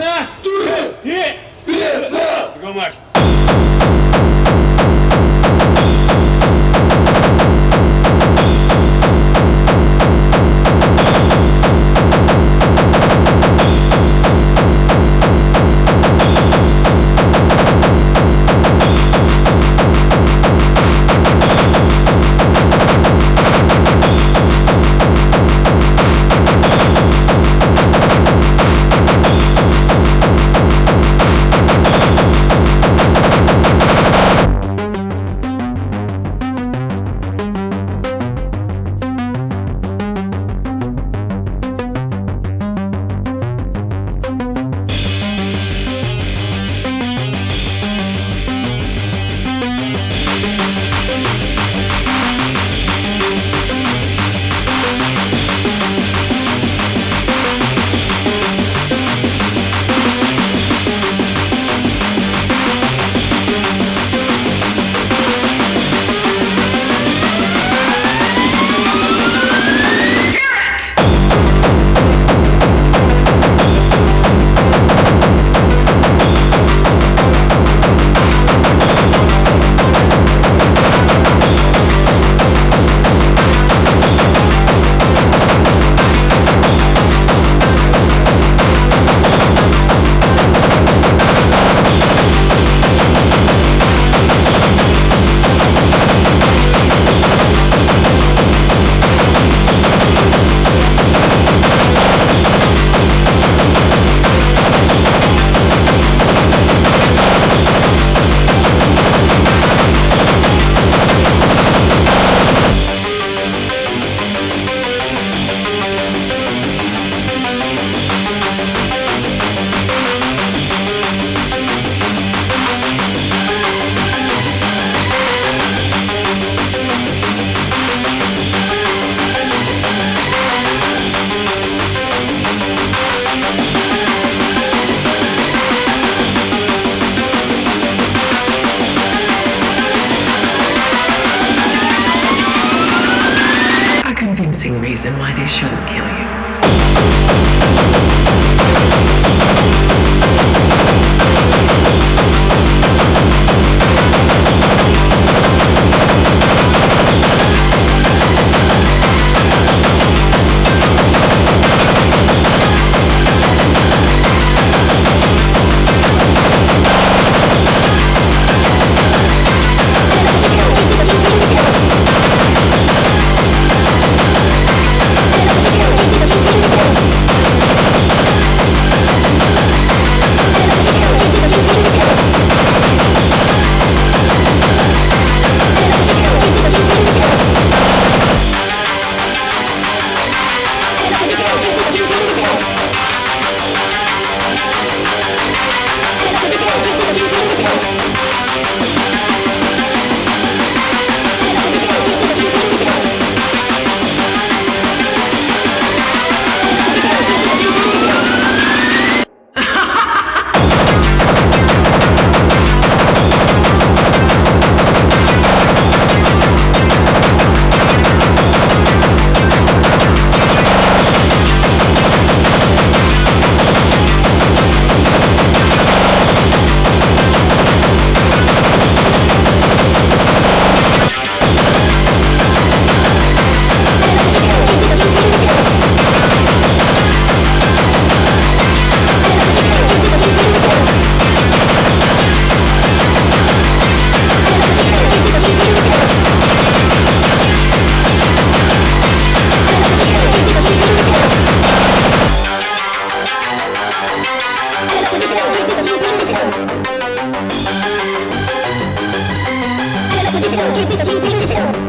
Спецназ! И... Спецназ! Гумаш! Reason why they shouldn't kill you. Cheap, piece of cheap.